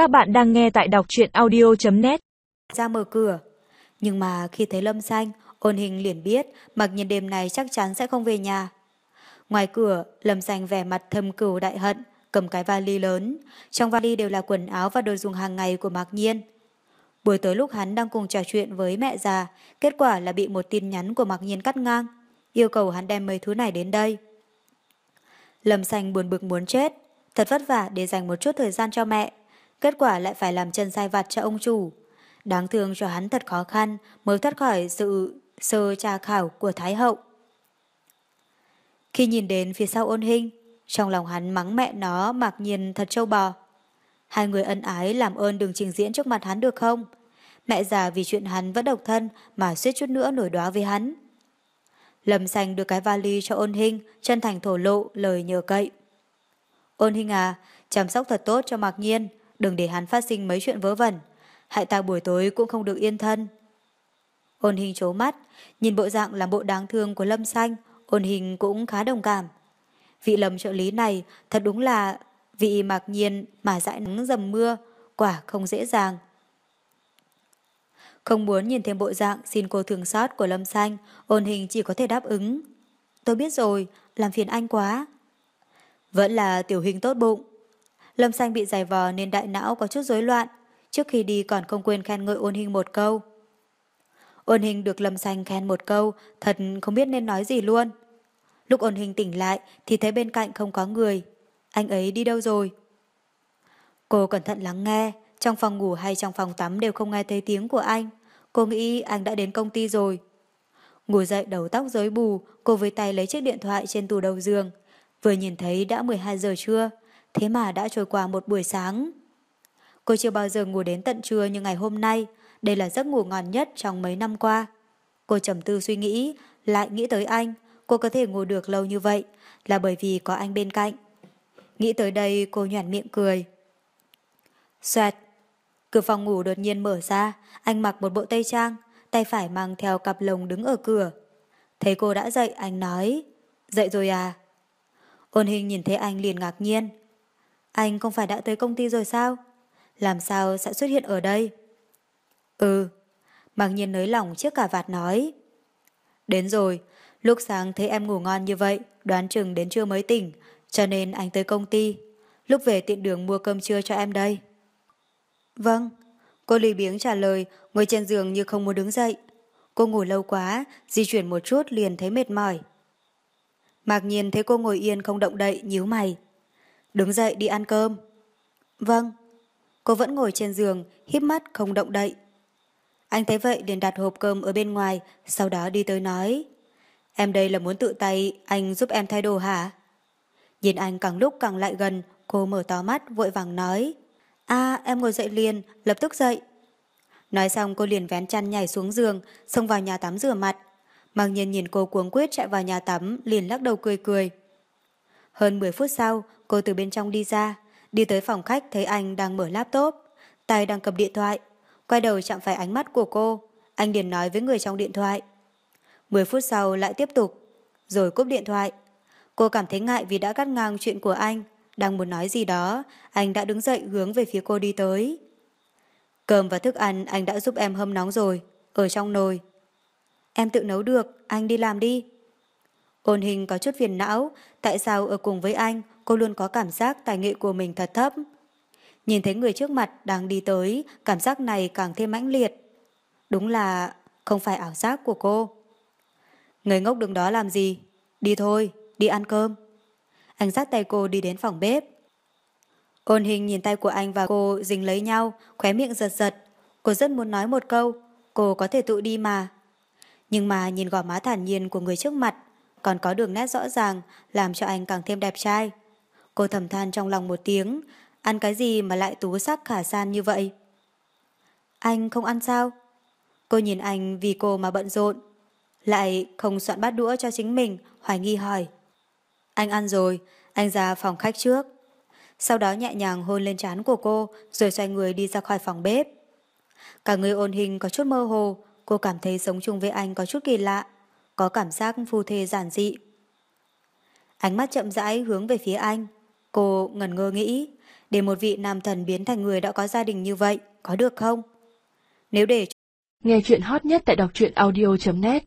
Các bạn đang nghe tại đọc truyện audio.net Ra mở cửa. Nhưng mà khi thấy Lâm Xanh, ôn hình liền biết mặc nhiên đêm này chắc chắn sẽ không về nhà. Ngoài cửa, Lâm Xanh vẻ mặt thâm cừu đại hận, cầm cái vali lớn. Trong vali đều là quần áo và đồ dùng hàng ngày của Mạc Nhiên. Buổi tối lúc hắn đang cùng trò chuyện với mẹ già, kết quả là bị một tin nhắn của Mạc Nhiên cắt ngang, yêu cầu hắn đem mấy thứ này đến đây. Lâm Xanh buồn bực muốn chết, thật vất vả để dành một chút thời gian cho mẹ, kết quả lại phải làm chân sai vặt cho ông chủ. Đáng thương cho hắn thật khó khăn mới thoát khỏi sự sơ tra khảo của Thái Hậu. Khi nhìn đến phía sau ôn hình, trong lòng hắn mắng mẹ nó mặc nhiên thật trâu bò. Hai người ân ái làm ơn đừng trình diễn trước mặt hắn được không? Mẹ già vì chuyện hắn vẫn độc thân mà suýt chút nữa nổi đoá với hắn. Lâm xanh đưa cái vali cho ôn hình, chân thành thổ lộ lời nhờ cậy. Ôn hình à, chăm sóc thật tốt cho mặc nhiên, đừng để hắn phát sinh mấy chuyện vớ vẩn. Hại ta buổi tối cũng không được yên thân. Ôn hình chố mắt, nhìn bộ dạng làm bộ đáng thương của Lâm xanh, ôn hình cũng khá đồng cảm. Vị lầm trợ lý này thật đúng là vị mặc nhiên mà dãi nắng dầm mưa, quả không dễ dàng. Không muốn nhìn thêm bộ dạng xin cô thường xót của Lâm Xanh, ôn hình chỉ có thể đáp ứng. Tôi biết rồi, làm phiền anh quá. Vẫn là tiểu hình tốt bụng. Lâm Xanh bị giải vò nên đại não có chút rối loạn, trước khi đi còn không quên khen ngợi ôn hình một câu. Ôn hình được Lâm Xanh khen một câu, thật không biết nên nói gì luôn. Lúc ôn hình tỉnh lại thì thấy bên cạnh không có người. Anh ấy đi đâu rồi? Cô cẩn thận lắng nghe, trong phòng ngủ hay trong phòng tắm đều không nghe thấy tiếng của anh. Cô nghĩ anh đã đến công ty rồi. Ngủ dậy đầu tóc rối bù, cô với tay lấy chiếc điện thoại trên tủ đầu giường. Vừa nhìn thấy đã 12 giờ trưa, thế mà đã trôi qua một buổi sáng. Cô chưa bao giờ ngủ đến tận trưa như ngày hôm nay, đây là giấc ngủ ngon nhất trong mấy năm qua. Cô trầm tư suy nghĩ, lại nghĩ tới anh, cô có thể ngủ được lâu như vậy là bởi vì có anh bên cạnh. Nghĩ tới đây cô nhoản miệng cười. Xoẹt, cửa phòng ngủ đột nhiên mở ra, anh mặc một bộ tây trang, tay phải mang theo cặp lồng đứng ở cửa. Thấy cô đã dậy, anh nói, dậy rồi à? Ôn hình nhìn thấy anh liền ngạc nhiên. Anh không phải đã tới công ty rồi sao? Làm sao sẽ xuất hiện ở đây? Ừ, mặc nhiên nới lỏng chiếc cả vạt nói. Đến rồi, lúc sáng thấy em ngủ ngon như vậy, đoán chừng đến trưa mới tỉnh, cho nên anh tới công ty. Lúc về tiện đường mua cơm trưa cho em đây. Vâng, cô lì biếng trả lời, ngồi trên giường như không muốn đứng dậy. Cô ngủ lâu quá, di chuyển một chút liền thấy mệt mỏi. Mạc nhiên thấy cô ngồi yên không động đậy, nhíu mày. Đứng dậy đi ăn cơm. Vâng. Cô vẫn ngồi trên giường, híp mắt không động đậy. Anh thấy vậy liền đặt hộp cơm ở bên ngoài, sau đó đi tới nói. Em đây là muốn tự tay anh giúp em thay đồ hả? Nhìn anh càng lúc càng lại gần, cô mở to mắt vội vàng nói. a em ngồi dậy liền, lập tức dậy. Nói xong cô liền vén chăn nhảy xuống giường, xông vào nhà tắm rửa mặt. Mang nhiên nhìn cô cuống quyết chạy vào nhà tắm, liền lắc đầu cười cười. Hơn 10 phút sau, cô từ bên trong đi ra, đi tới phòng khách thấy anh đang mở laptop, tay đang cầm điện thoại. Quay đầu chạm phải ánh mắt của cô, anh liền nói với người trong điện thoại. 10 phút sau lại tiếp tục, rồi cúp điện thoại. Cô cảm thấy ngại vì đã cắt ngang chuyện của anh, đang muốn nói gì đó, anh đã đứng dậy hướng về phía cô đi tới. Cơm và thức ăn anh đã giúp em hâm nóng rồi, ở trong nồi. Em tự nấu được, anh đi làm đi. Ôn hình có chút phiền não, tại sao ở cùng với anh cô luôn có cảm giác tài nghệ của mình thật thấp. Nhìn thấy người trước mặt đang đi tới, cảm giác này càng thêm mãnh liệt. Đúng là không phải ảo giác của cô. Người ngốc đứng đó làm gì? Đi thôi, đi ăn cơm. Anh dắt tay cô đi đến phòng bếp. Ôn hình nhìn tay của anh và cô dính lấy nhau, khóe miệng giật giật. Cô rất muốn nói một câu, cô có thể tự đi mà. Nhưng mà nhìn gò má thản nhiên của người trước mặt, còn có đường nét rõ ràng, làm cho anh càng thêm đẹp trai. Cô thầm than trong lòng một tiếng, ăn cái gì mà lại tú sắc khả san như vậy? Anh không ăn sao? Cô nhìn anh vì cô mà bận rộn, lại không soạn bát đũa cho chính mình, hoài nghi hỏi. Anh ăn rồi, anh ra phòng khách trước. Sau đó nhẹ nhàng hôn lên trán của cô, rồi xoay người đi ra khỏi phòng bếp. Cả người ôn hình có chút mơ hồ, cô cảm thấy sống chung với anh có chút kỳ lạ, có cảm giác phu thê giản dị. Ánh mắt chậm rãi hướng về phía anh. Cô ngần ngơ nghĩ, để một vị nam thần biến thành người đã có gia đình như vậy, có được không? Nếu để Nghe chuyện hot nhất tại đọc truyện audio.net